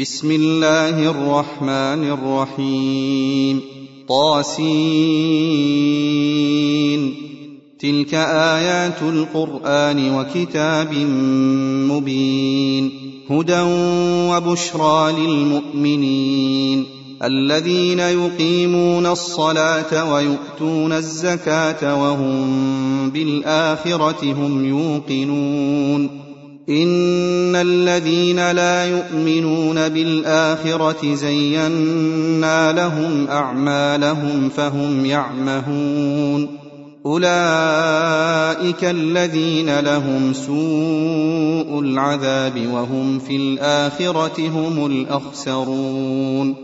بسم الله الرحمن الرحيم. طاسين. تلك آيات القرآن وكتاب مبين. هدى وبشرى للمؤمنين. الذين يقيمون الصلاة ويؤتون الزكاة وهم بالآخرة هم يوقنون. إن الذين لا يؤمنون بالآخرة زينا لهم أعمالهم فهم يعمهون. أولئك الذين لهم سوء العذاب وهم في الآخرة هم الأخسرون.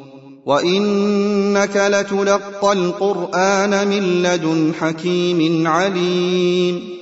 وإنك لتلقى القرآن من لدن حكيم عليم.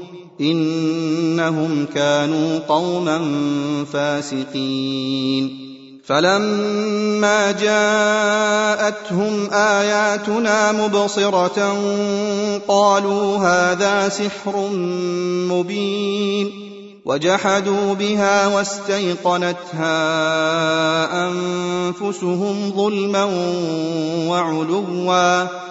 إنهم كانوا قوما فاسقين. فلما جاءتهم آياتنا مبصرة قالوا هذا سحر مبين. وجحدوا بها واستيقنتها أنفسهم ظلما وعلوا.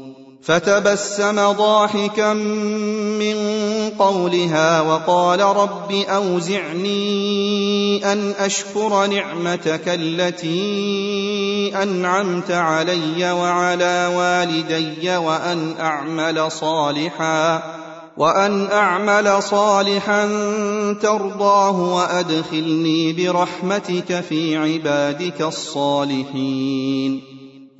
فتبسم ضاحكا من قولها وقال رب أوزعني أن أشكر نعمتك التي أنعمت علي وعلى والدي وأن أعمل صالحا وأن أعمل صالحا ترضاه وأدخلني برحمتك في عبادك الصالحين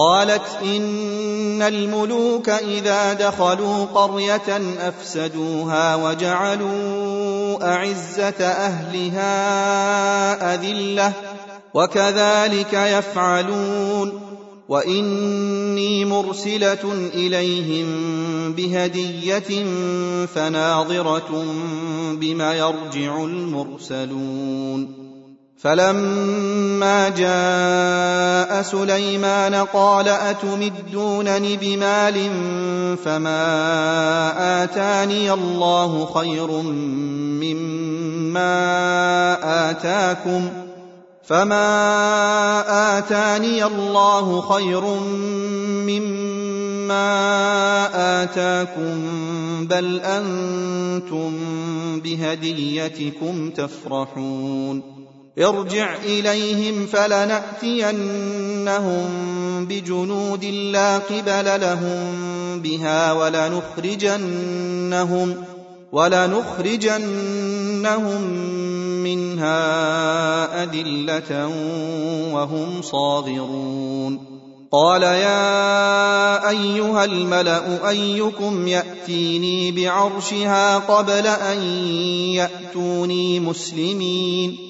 قالت إن الملوك إذا دخلوا قرية أفسدوها وجعلوا أعزة أهلها أذلة وكذلك يفعلون وإني مرسلة إليهم بهدية فناظرة بما يرجع المرسلون فلما جاء سليمان قال أتمدونني بمال فما آتاني الله خير مما آتاكم فما آتاني الله خير مما آتاكم بل أنتم بهديتكم تفرحون ارجع إليهم فلنأتينهم بجنود لا قبل لهم بها ولنخرجنهم ولنخرجنهم منها أذلة وهم صاغرون. قال يا أيها الملأ أيكم يأتيني بعرشها قبل أن يأتوني مسلمين.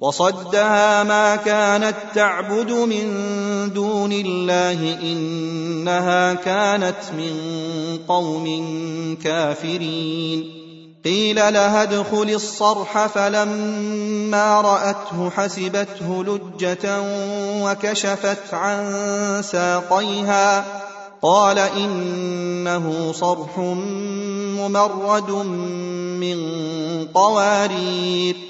وصدها ما كانت تعبد من دون الله إنها كانت من قوم كافرين. قيل لها ادخل الصرح فلما رأته حسبته لجة وكشفت عن ساقيها. قال إنه صرح ممرد من قوارير.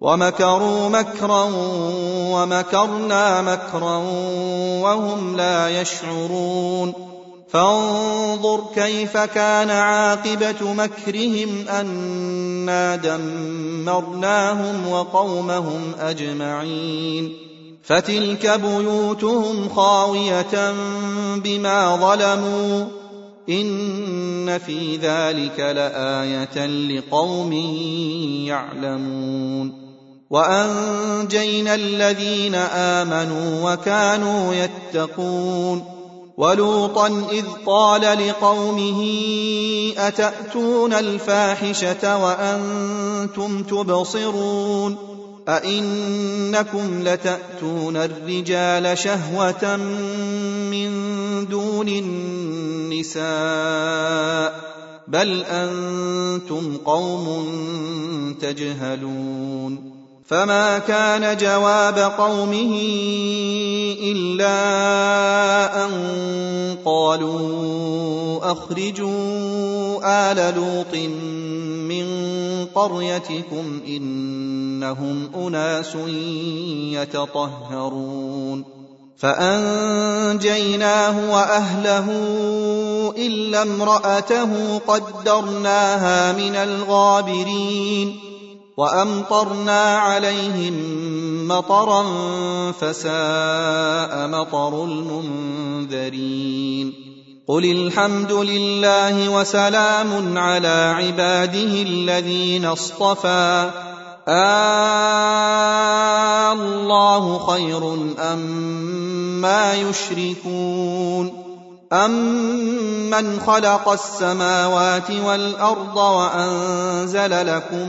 ومكروا مكرا ومكرنا مكرا وهم لا يشعرون. فانظر كيف كان عاقبة مكرهم أنا دمرناهم وقومهم أجمعين. فتلك بيوتهم خاوية بما ظلموا. إن في ذلك لآية لقوم يعلمون. وأنجينا الذين آمنوا وكانوا يتقون ولوطا إذ قال لقومه أتأتون الفاحشة وأنتم تبصرون أئنكم لتأتون الرجال شهوة من دون النساء بل أنتم قوم تجهلون فما كان جواب قومه إلا أن قالوا أخرجوا آل لوط من قريتكم إنهم أناس يتطهرون فأنجيناه وأهله إلا امرأته قدرناها من الغابرين وأمطرنا عليهم مطرا فساء مطر المنذرين. قل الحمد لله وسلام على عباده الذين اصطفى. آه الله خير أما أم يشركون. أمن خلق السماوات والأرض وأنزل لكم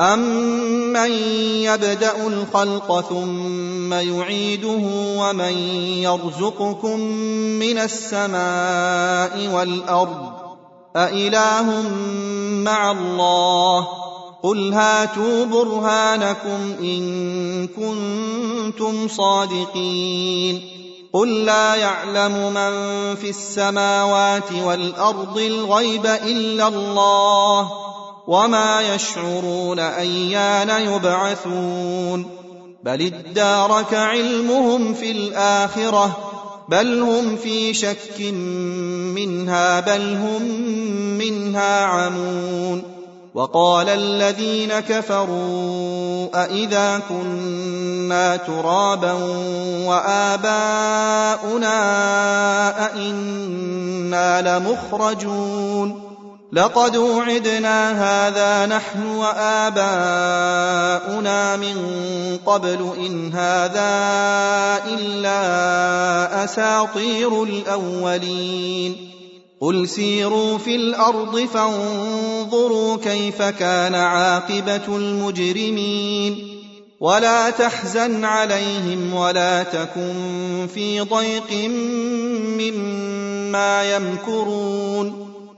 أَمَّن يَبْدَأُ الْخَلْقَ ثُمَّ يُعِيدُهُ وَمَن يَرْزُقُكُم مِّنَ السَّمَاءِ وَالْأَرْضِ أَإِلَٰهٌ مَّعَ اللَّهِ ۚ قُلْ هَاتُوا بُرْهَانَكُمْ إِن كُنتُمْ صَادِقِينَ قُل لَّا يَعْلَمُ مَن فِي السَّمَاوَاتِ وَالْأَرْضِ الْغَيْبَ إِلَّا اللَّهُ وما يشعرون ايان يبعثون بل ادارك علمهم في الاخره بل هم في شك منها بل هم منها عمون وقال الذين كفروا أإذا كنا ترابا وآباؤنا أئنا لمخرجون لقد وعدنا هذا نحن وآباؤنا من قبل إن هذا إلا أساطير الأولين. قل سيروا في الأرض فانظروا كيف كان عاقبة المجرمين. ولا تحزن عليهم ولا تكن في ضيق مما يمكرون.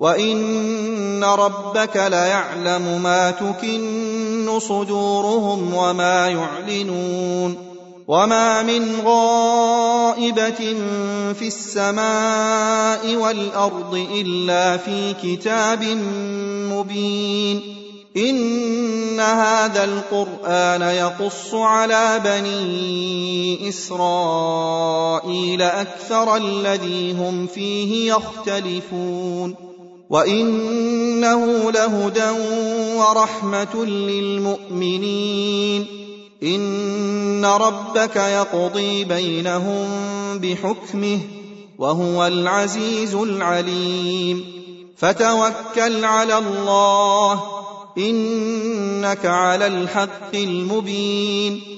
وان ربك ليعلم ما تكن صدورهم وما يعلنون وما من غائبه في السماء والارض الا في كتاب مبين ان هذا القران يقص على بني اسرائيل أكثر الذي هم فيه يختلفون وانه لهدى ورحمه للمؤمنين. ان ربك يقضي بينهم بحكمه وهو العزيز العليم. فتوكل على الله انك على الحق المبين.